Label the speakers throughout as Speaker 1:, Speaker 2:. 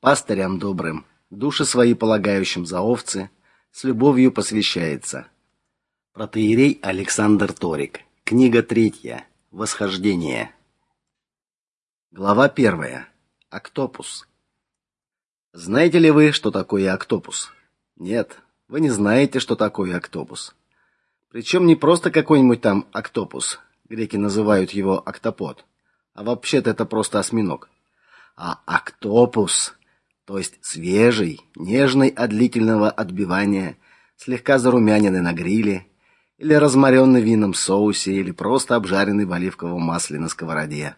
Speaker 1: пастырям добрым, души свои полагающим за овцы, с любовью посвящается. Протоиерей Александр Торик. Книга третья. Восхождение. Глава первая. Октопус. Знаете ли вы, что такое октопус? Нет, вы не знаете, что такое октопус. Причем не просто какой-нибудь там октопус, греки называют его октопод, а вообще-то это просто осьминог. А октопус, то есть свежий, нежный от длительного отбивания, слегка зарумяненный на гриле, или разморенный вином соусе, или просто обжаренный в оливковом масле на сковороде.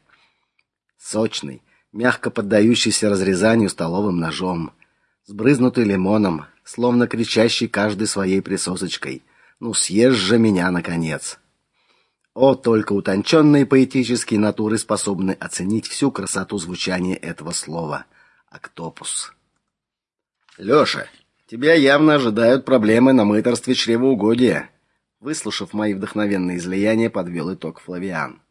Speaker 1: Сочный, мягко поддающийся разрезанию столовым ножом, сбрызнутый лимоном, словно кричащий каждой своей присосочкой: "Ну съешь же меня наконец!" О, только утонченные поэтические натуры способны оценить всю красоту звучания этого слова октопус. Лёша, тебя явно ожидают проблемы на мыторстве чревоугодия. Выслушав мои вдохновенные излияния, подвел итог Флавиан.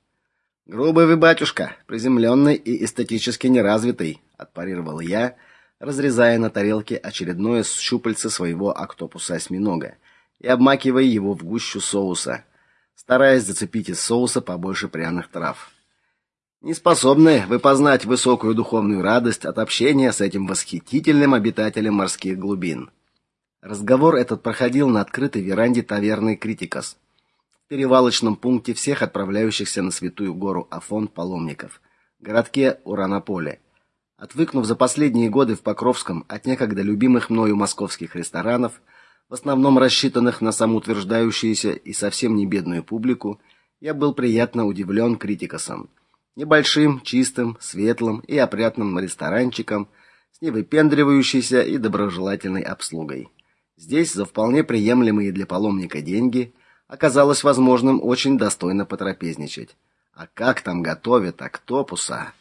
Speaker 1: Грубый вы, батюшка, приземленный и эстетически неразвитый, отпарировал я, разрезая на тарелке очередное щупальце своего октопуса-осьминога и обмакивая его в гущу соуса, стараясь зацепить из соуса побольше пряных трав. Не способны вы познать высокую духовную радость от общения с этим восхитительным обитателем морских глубин. Разговор этот проходил на открытой веранде таверны Критикас, в перевалочном пункте всех отправляющихся на Святую гору Афон паломников, городке Уранополе. Отвыкнув за последние годы в Покровском от некогда любимых мною московских ресторанов, в основном рассчитанных на самоутверждающуюся и совсем не бедную публику, я был приятно удивлен Критикасом, небольшим, чистым, светлым и опрятным ресторанчиком с невыпендривающейся и доброжелательной обслугой. Здесь за вполне приемлемые для паломника деньги оказалось возможным очень достойно потрапезничать. А как там готовят октопуса?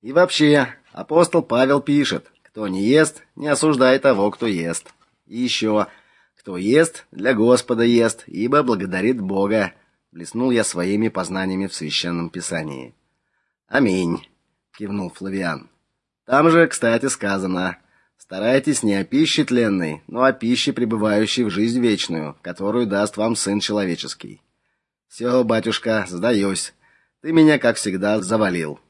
Speaker 1: И вообще, апостол Павел пишет: кто не ест, не осуждай того, кто ест. И еще, кто ест, для Господа ест, ибо благодарит Бога. Блеснул я своими познаниями в священном писании. Аминь, кивнул Флавиан. Там же, кстати, сказано: Старайтесь не о пище тленной, но о пище, пребывающей в жизнь вечную, которую даст вам Сын Человеческий. Все, батюшка, сдаюсь. Ты меня, как всегда, завалил.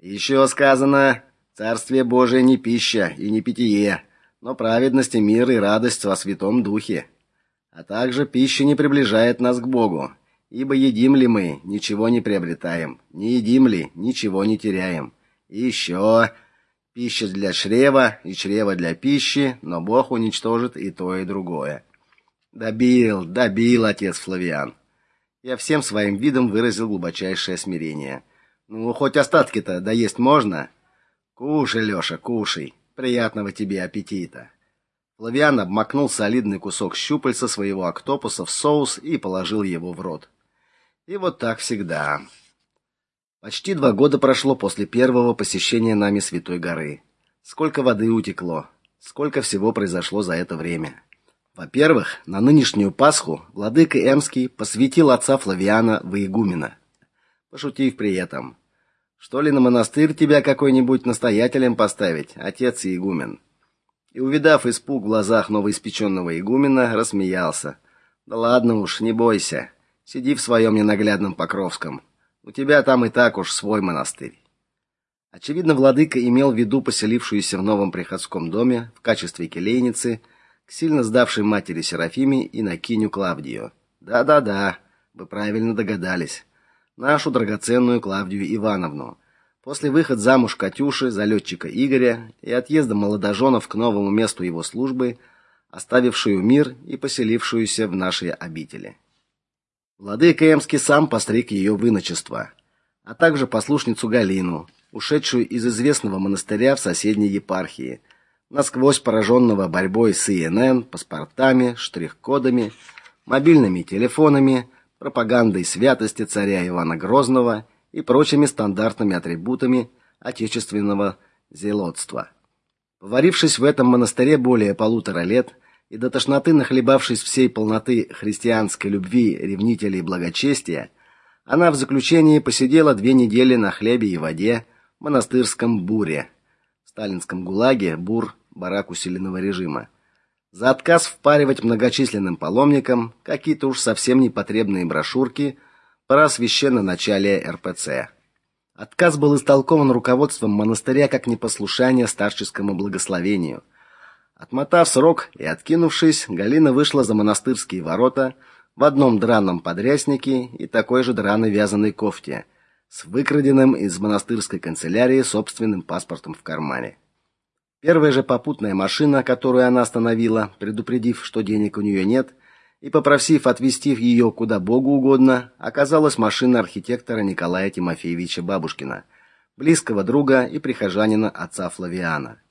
Speaker 1: Еще сказано, Царствие Божие не пища и не питье, но праведность и мир и радость во Святом Духе. А также пища не приближает нас к Богу, ибо едим ли мы, ничего не приобретаем, не едим ли, ничего не теряем. И еще Пища для чрева и чрево для пищи, но Бог уничтожит и то, и другое. Добил, добил отец Флавиан. Я всем своим видом выразил глубочайшее смирение. Ну, хоть остатки-то доесть можно. Кушай, Лёша, кушай. Приятного тебе аппетита. Флавиан обмакнул солидный кусок щупальца своего октопуса в соус и положил его в рот. И вот так всегда. Почти два года прошло после первого посещения нами Святой горы. Сколько воды утекло, сколько всего произошло за это время. Во-первых, на нынешнюю Пасху владыка Эмский посвятил отца Флавиана в игумена, пошутив при этом: "Что ли на монастырь тебя какой-нибудь настоятелем поставить, отец игумен?" И увидав испуг в глазах новоиспеченного игумена, рассмеялся. "Да ладно уж, не бойся. Сиди в своем ненаглядном Покровском. У тебя там и так уж свой монастырь. Очевидно, владыка имел в виду поселившуюся в новом приходском доме в качестве келейницы к сильно сдавшей матери Серафиме и накиню Клавдию. Да-да-да, вы правильно догадались. Нашу драгоценную Клавдию Ивановну. После выхода замуж Катюши за летчика Игоря и отъезда молодоженов к новому месту его службы, оставившую мир и поселившуюся в нашей обители. Владыка Эмский сам постриг ее в а также послушницу Галину, ушедшую из известного монастыря в соседней епархии, насквозь пораженного борьбой с ИНН, паспортами, штрих-кодами, мобильными телефонами, пропагандой святости царя Ивана Грозного и прочими стандартными атрибутами отечественного зелотства. Поварившись в этом монастыре более полутора лет, и до тошноты нахлебавшись всей полноты христианской любви ревнителей благочестия, она в заключении посидела две недели на хлебе и воде в монастырском буре, в сталинском ГУЛАГе БУР, барак усиленного режима, за отказ впаривать многочисленным паломникам какие-то уж совсем непотребные брошюрки про священноначалие РПЦ. Отказ был истолкован руководством монастыря как непослушание старческому благословению. Отмотав срок и откинувшись, Галина вышла за монастырские ворота в одном драном подряснике и такой же драной вязаной кофте с выкраденным из монастырской канцелярии собственным паспортом в кармане. Первая же попутная машина, которую она остановила, предупредив, что денег у нее нет, и попросив отвезти ее куда Богу угодно, оказалась машина архитектора Николая Тимофеевича Бабушкина, близкого друга и прихожанина отца Флавиана.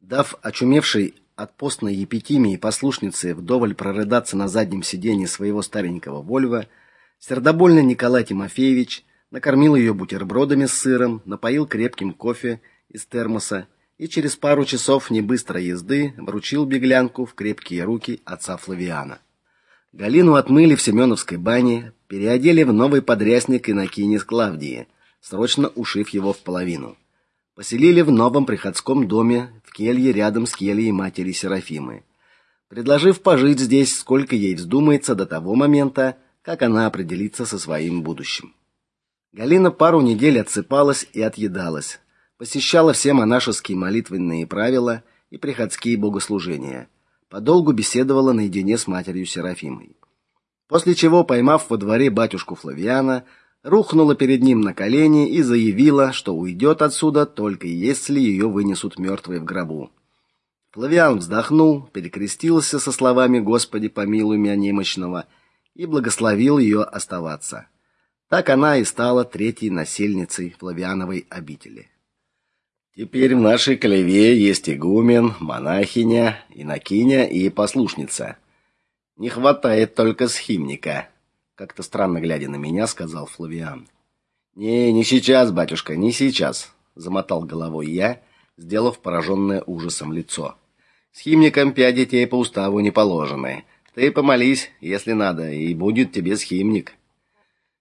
Speaker 1: Дав очумевшей от постной епитимии послушнице вдоволь прорыдаться на заднем сиденье своего старенького Вольво, сердобольный Николай Тимофеевич накормил ее бутербродами с сыром, напоил крепким кофе из термоса и через пару часов небыстрой езды вручил беглянку в крепкие руки отца Флавиана. Галину отмыли в Семеновской бане, переодели в новый подрясник инокини с Клавдии, срочно ушив его в половину. Поселили в новом приходском доме келье рядом с кельей матери Серафимы, предложив пожить здесь сколько ей вздумается до того момента, как она определится со своим будущим. Галина пару недель отсыпалась и отъедалась, посещала все монашеские молитвенные правила и приходские богослужения – подолгу беседовала наедине с матерью Серафимой. После чего, поймав во дворе батюшку Флавиана, рухнула перед ним на колени и заявила, что уйдет отсюда только если ее вынесут мертвой в гробу. Флавиан вздохнул, перекрестился со словами: "Господи, помилуй меня немощного" и благословил ее оставаться. Так она и стала третьей насельницей Флавиановой обители. Теперь в нашей клеве есть игумен, монахиня, инокиня и послушница. Не хватает только схимника, как-то странно глядя на меня, сказал Флавиан. Не, не сейчас, батюшка, не сейчас, замотал головой я, сделав пораженное ужасом лицо. Схимникам пять детей по уставу не положены. Ты помолись, если надо, и будет тебе схимник.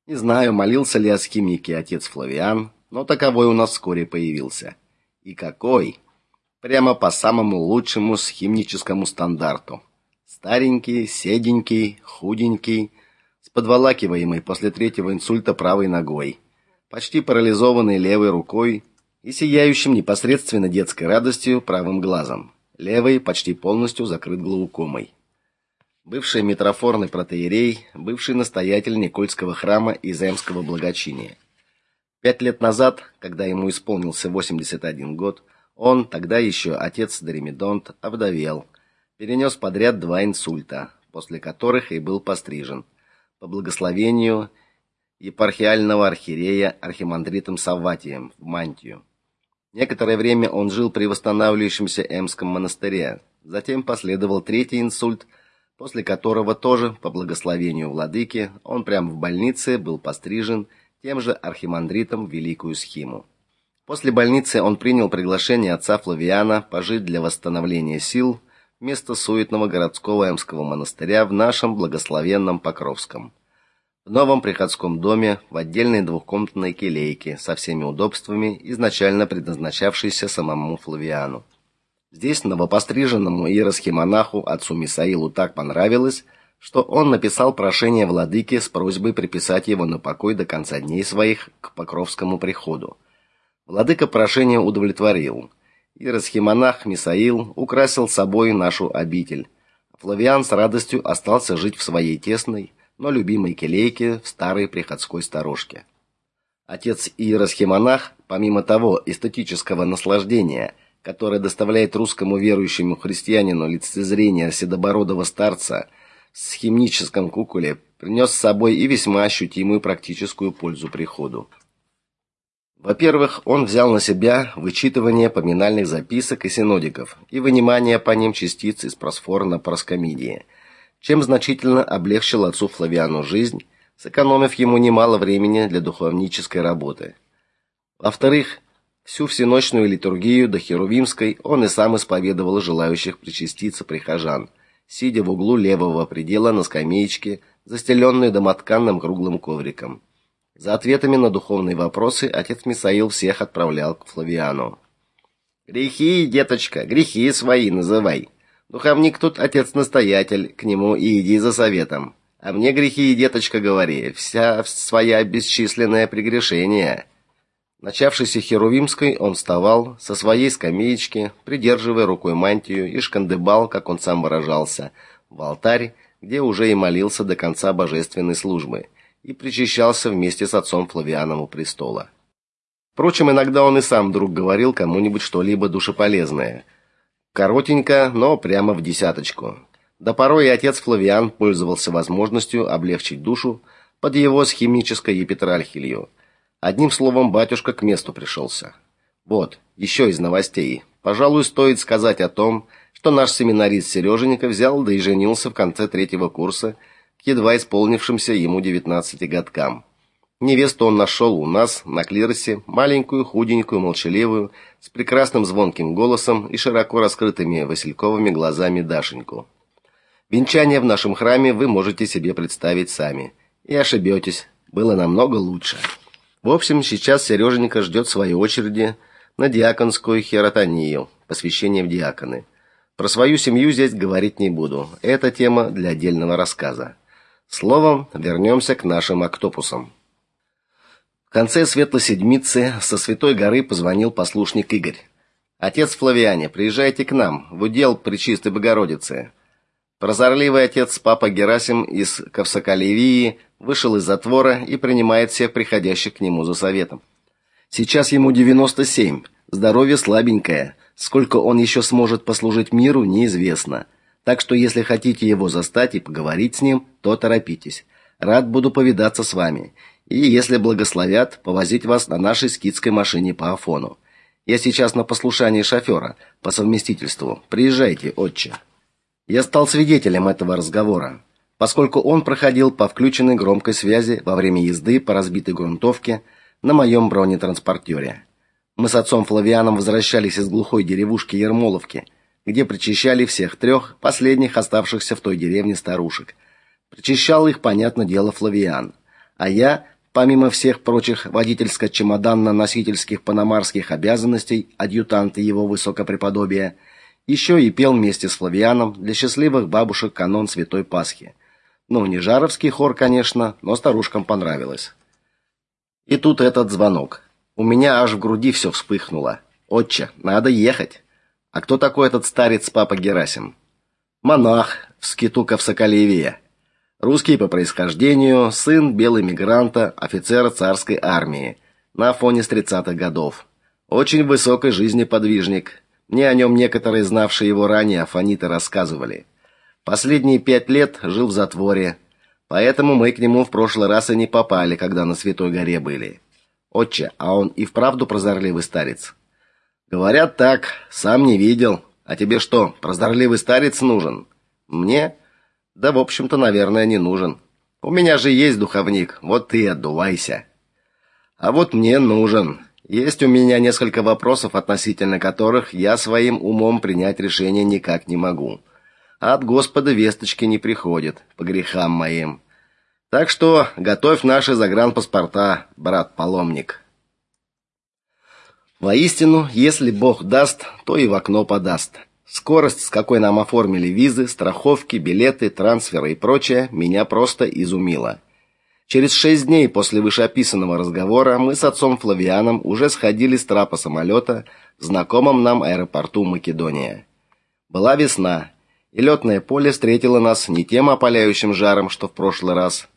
Speaker 1: Не знаю, молился ли о схимнике отец Флавиан, но таковой у нас вскоре появился. И какой! Прямо по самому лучшему схимническому стандарту. Старенький, седенький, худенький, подволакиваемой после третьего инсульта правой ногой, почти парализованной левой рукой и сияющим непосредственно детской радостью правым глазом. Левый почти полностью закрыт глаукомой. Бывший митрофорный протоиерей, бывший настоятель Никольского храма и благочиния. Пять лет назад, когда ему исполнился 81 год, он, тогда еще отец Дремидонт, овдовел, перенес подряд два инсульта, после которых и был пострижен по благословению епархиального архиерея архимандритом Савватием в мантию. Некоторое время он жил при восстанавливающемся Эмском монастыре. Затем последовал третий инсульт, после которого тоже по благословению владыки он прямо в больнице был пострижен тем же архимандритом великую схиму. После больницы он принял приглашение отца Флавиана пожить для восстановления сил вместо суетного городского Эмского монастыря в нашем благословенном Покровском. В новом приходском доме, в отдельной двухкомнатной келейке со всеми удобствами, изначально предназначавшейся самому Флавиану. Здесь новопостриженному иеросхимонаху отцу Мисаилу так понравилось, что он написал прошение владыке с просьбой приписать его на покой до конца дней своих к Покровскому приходу. Владыка прошение удовлетворил. И расхимонах Мисаил украсил собой нашу обитель. Флавиан с радостью остался жить в своей тесной, но любимой келейке в старой приходской сторожке. Отец иеросхимонах, помимо того эстетического наслаждения, которое доставляет русскому верующему христианину лицезрение седобородого старца – с химическом куколе принес с собой и весьма ощутимую практическую пользу приходу. Во-первых, он взял на себя вычитывание поминальных записок и синодиков и вынимание по ним частиц из просфора на проскомидии, чем значительно облегчил отцу Флавиану жизнь, сэкономив ему немало времени для духовнической работы. Во-вторых, всю всеночную литургию до Херувимской он и сам исповедовал желающих причаститься прихожан – сидя в углу левого предела на скамеечке, застеленной домотканным круглым ковриком. За ответами на духовные вопросы отец Мисаил всех отправлял к Флавиану. Грехи, деточка, грехи свои называй. Духовник тут отец-настоятель, к нему и иди за советом. А мне грехи, деточка, говори, вся своя бесчисленное прегрешение. Начавшийся Херувимской, он вставал со своей скамеечки, придерживая рукой мантию и шкандыбал, как он сам выражался, в алтарь, где уже и молился до конца божественной службы, и причащался вместе с отцом Флавианом у престола. Впрочем, иногда он и сам вдруг говорил кому-нибудь что-либо душеполезное. Коротенько, но прямо в десяточку. Да порой и отец Флавиан пользовался возможностью облегчить душу под его схимнической епитрахилью. Одним словом, батюшка к месту пришелся. Вот, еще из новостей. Пожалуй, стоит сказать о том, что наш семинарист Сереженька взял да и женился в конце третьего курса едва исполнившимся ему 19 годкам. Невесту он нашел у нас на клиросе, маленькую, худенькую, молчаливую, с прекрасным звонким голосом и широко раскрытыми васильковыми глазами Дашеньку. Венчание в нашем храме вы можете себе представить сами. И ошибетесь, было намного лучше. В общем, сейчас Сереженька ждет своей очереди на диаконскую херотонию, посвящение в диаконы. Про свою семью здесь говорить не буду. Это тема для отдельного рассказа. Словом, вернемся к нашим октопусам. В конце светлой седмицы со Святой горы позвонил послушник Игорь. Отец Флавиане, приезжайте к нам, в удел Пречистой Богородицы. Прозорливый отец папа Герасим из Ковсокаливии вышел из затвора и принимает всех приходящих к нему за советом. Сейчас ему 97, здоровье слабенькое, сколько он еще сможет послужить миру, неизвестно. Так что если хотите его застать и поговорить с ним, то торопитесь. Рад буду повидаться с вами. И если благословят, повозить вас на нашей скидской машине по Афону. Я сейчас на послушании шофера, по совместительству. Приезжайте, отче. Я стал свидетелем этого разговора, поскольку он проходил по включенной громкой связи во время езды по разбитой грунтовке на моем бронетранспортере. Мы с отцом Флавианом возвращались из глухой деревушки Ермоловки, где причащали всех трех последних оставшихся в той деревне старушек. Причащал их, понятно дело, Флавиан, а я Помимо всех прочих водительско-чемоданно-носительских панамарских обязанностей адъютанта его высокопреподобия – еще и пел вместе с Флавианом для счастливых бабушек канон Святой Пасхи. Ну, не жаровский хор, конечно, но старушкам понравилось. И тут этот звонок. У меня аж в груди все вспыхнуло. Отче, надо ехать. А кто такой этот старец папа Герасим? Монах в скиту Ковсокалевия. Русский по происхождению, сын белый мигранта, офицера царской армии. На фоне с тридцатых годов. Очень высокой жизни подвижник, мне о нем некоторые, знавшие его ранее, афониты рассказывали. Последние пять лет жил в затворе, поэтому мы к нему в прошлый раз и не попали, когда на Святой горе были. Отче, а он и вправду прозорливый старец? Говорят так, сам не видел. А тебе что, прозорливый старец нужен? Мне? Да, в общем-то, наверное, не нужен. У меня же есть духовник, вот ты и отдувайся. А вот мне нужен. Есть у меня несколько вопросов, относительно которых я своим умом принять решение никак не могу. От Господа весточки не приходит по грехам моим. Так что готовь наши загранпаспорта, брат-паломник. Воистину, если Бог даст, то и в окно подаст. Скорость, с какой нам оформили визы, страховки, билеты, трансферы и прочее, меня просто изумила. Через шесть дней после вышеописанного разговора мы с отцом Флавианом уже сходили с трапа самолета в знакомом нам аэропорту Македония. Была весна, и летное поле встретило нас не тем опаляющим жаром, что в прошлый раз,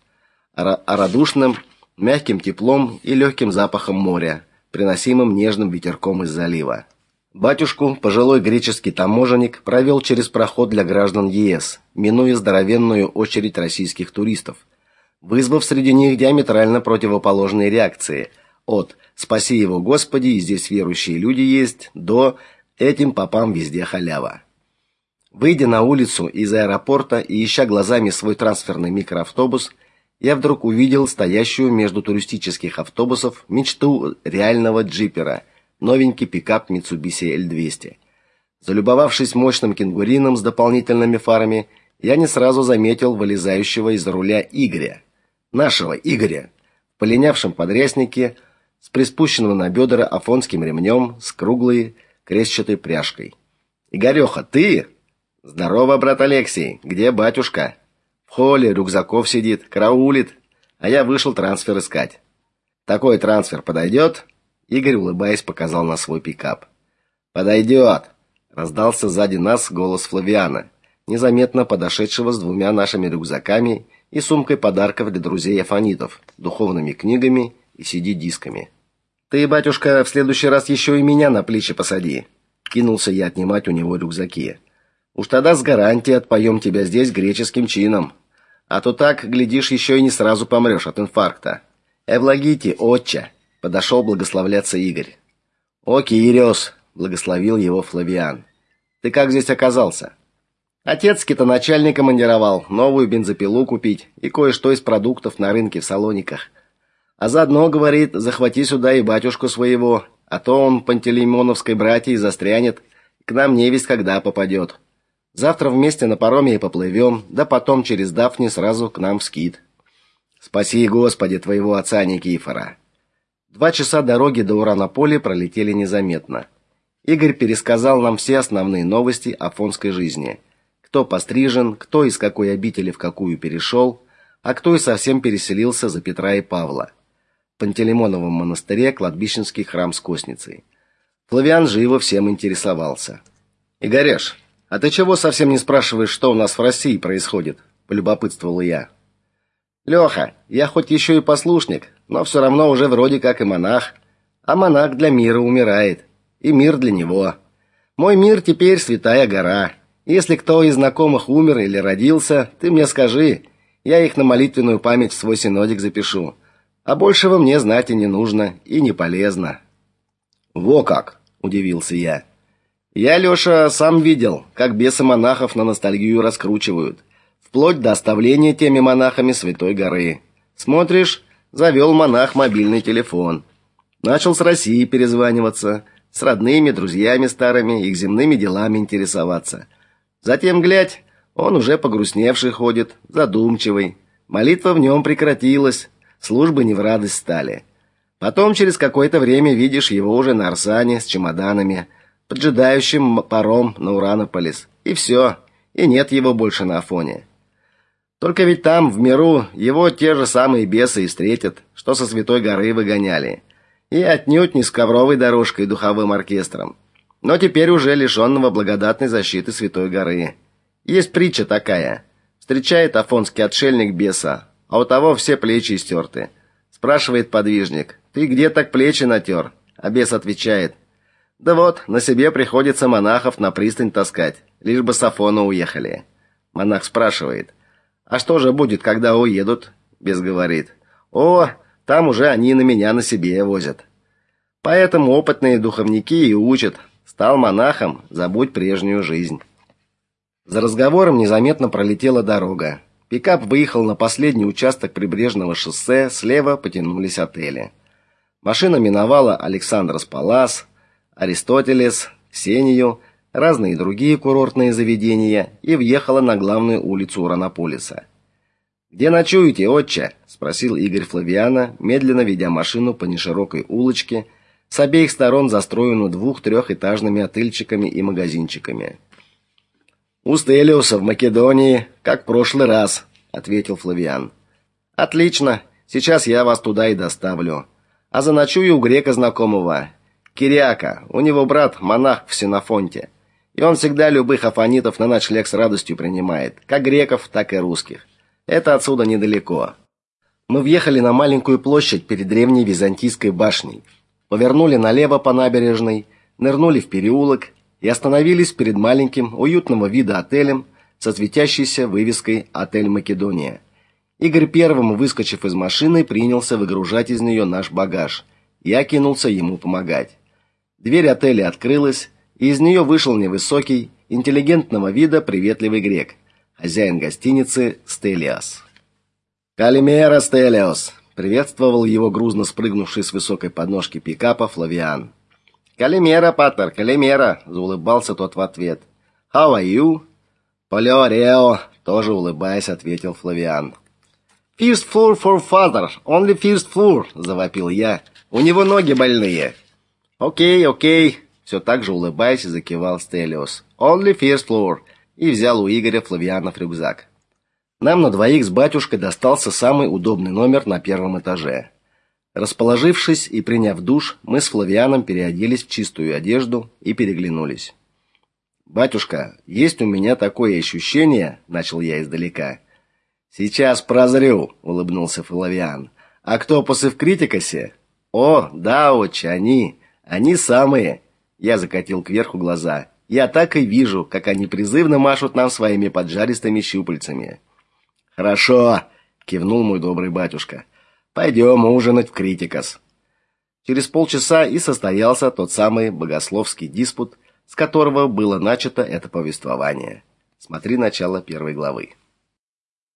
Speaker 1: а, а радушным, мягким теплом и легким запахом моря, приносимым нежным ветерком из залива. Батюшку, пожилой греческий таможенник, провел через проход для граждан ЕС, минуя здоровенную очередь российских туристов – вызвав среди них диаметрально противоположные реакции от «спаси его, Господи, и здесь верующие люди есть» до «этим попам везде халява». Выйдя на улицу из аэропорта и ища глазами свой трансферный микроавтобус, я вдруг увидел стоящую между туристических автобусов мечту реального джипера, новенький пикап Mitsubishi L200. Залюбовавшись мощным кенгурином с дополнительными фарами, я не сразу заметил вылезающего из руля Игоря нашего Игоря, в полинявшем подряснике, с приспущенным на бедра афонским ремнем, с круглой, крестчатой пряжкой. Игореха, ты? Здорово, брат Алексей. Где батюшка? В холле рюкзаков сидит, караулит, а я вышел трансфер искать. Такой трансфер подойдет?» Игорь, улыбаясь, показал на свой пикап. «Подойдет!» — раздался сзади нас голос Флавиана, незаметно подошедшего с двумя нашими рюкзаками и сумкой подарков для друзей афонитов, духовными книгами и CD-дисками. «Ты, батюшка, в следующий раз еще и меня на плечи посади!» Кинулся я отнимать у него рюкзаки. «Уж тогда с гарантией отпоем тебя здесь греческим чином. А то так, глядишь, еще и не сразу помрешь от инфаркта. Эвлагите, отче!» Подошел благословляться Игорь. «О, Кириос!» — благословил его Флавиан. «Ты как здесь оказался?» Отец китоначальник командировал, новую бензопилу купить и кое-что из продуктов на рынке в Салониках. А заодно, говорит, захвати сюда и батюшку своего, а то он Пантелеймоновской братьей застрянет, к нам невесть когда попадет. Завтра вместе на пароме и поплывем, да потом через Дафни сразу к нам в скит. Спаси, Господи, твоего отца Никифора. Два часа дороги до Уранополя пролетели незаметно. Игорь пересказал нам все основные новости афонской жизни. Кто пострижен, кто из какой обители в какую перешел, а кто и совсем переселился за Петра и Павла. В Пантелеймоновом монастыре кладбищенский храм с косницей. Флавиан живо всем интересовался. «Игореш, а ты чего совсем не спрашиваешь, что у нас в России происходит?» – полюбопытствовал я. Леха, я хоть еще и послушник, но все равно уже вроде как и монах. А монах для мира умирает, и мир для него. Мой мир теперь святая гора. Если кто из знакомых умер или родился, ты мне скажи, я их на молитвенную память в свой синодик запишу. А большего мне знать и не нужно, и не полезно. Во как, удивился я. Я, Леша, сам видел, как бесы монахов на ностальгию раскручивают вплоть до оставления теми монахами Святой горы. Смотришь, завел монах мобильный телефон. Начал с России перезваниваться, с родными, друзьями старыми, их земными делами интересоваться. Затем, глядь, он уже погрустневший ходит, задумчивый. Молитва в нем прекратилась, службы не в радость стали. Потом через какое-то время видишь его уже на Арсане с чемоданами, поджидающим паром на Уранополис. И все, и нет его больше на Афоне. Только ведь там, в миру, его те же самые бесы и встретят, что со Святой горы выгоняли. И отнюдь не с ковровой дорожкой и духовым оркестром, но теперь уже лишенного благодатной защиты Святой горы. Есть притча такая. Встречает афонский отшельник беса, а у того все плечи истерты. Спрашивает подвижник, «Ты где так плечи натер?» А бес отвечает, «Да вот, на себе приходится монахов на пристань таскать, лишь бы с Афона уехали». Монах спрашивает, а что же будет, когда уедут? Без говорит. О, там уже они на меня на себе возят. Поэтому опытные духовники и учат: стал монахом, забудь прежнюю жизнь. За разговором незаметно пролетела дорога. Пикап выехал на последний участок прибрежного шоссе, слева потянулись отели. Машина миновала Александрос Палас, Аристотелес, Сению разные другие курортные заведения и въехала на главную улицу Уранополиса. «Где ночуете, отче?» – спросил Игорь Флавиана, медленно ведя машину по неширокой улочке, с обеих сторон застроенную двух-трехэтажными отельчиками и магазинчиками. «У Стелиуса в Македонии, как в прошлый раз», – ответил Флавиан. «Отлично, сейчас я вас туда и доставлю. А заночую у грека знакомого, Кириака, у него брат монах в Синофонте. И он всегда любых афонитов на ночлег с радостью принимает, как греков, так и русских. Это отсюда недалеко. Мы въехали на маленькую площадь перед древней византийской башней, повернули налево по набережной, нырнули в переулок и остановились перед маленьким, уютного вида отелем со светящейся вывеской «Отель Македония». Игорь первым, выскочив из машины, принялся выгружать из нее наш багаж. Я кинулся ему помогать. Дверь отеля открылась, и из нее вышел невысокий, интеллигентного вида приветливый грек, хозяин гостиницы Стелиас. «Калимера, Стелиос!» — приветствовал его грузно спрыгнувший с высокой подножки пикапа Флавиан. «Калимера, Паттер, Калимера!» — заулыбался тот в ответ. «How are you?» «Полео Рео!» — тоже улыбаясь, ответил Флавиан. «First floor for father, only first floor!» — завопил я. «У него ноги больные!» «Окей, окей!» все так же улыбаясь, закивал Стелиос. Only first floor и взял у Игоря Флавианов рюкзак. Нам на двоих с батюшкой достался самый удобный номер на первом этаже. Расположившись и приняв душ, мы с Флавианом переоделись в чистую одежду и переглянулись. Батюшка, есть у меня такое ощущение, начал я издалека. Сейчас прозрю, улыбнулся Флавиан. А кто после в критикасе? О, да, отче, они, они самые. Я закатил кверху глаза. Я так и вижу, как они призывно машут нам своими поджаристыми щупальцами. Хорошо, кивнул мой добрый батюшка. Пойдем ужинать в Критикас. Через полчаса и состоялся тот самый богословский диспут, с которого было начато это повествование. Смотри начало первой главы.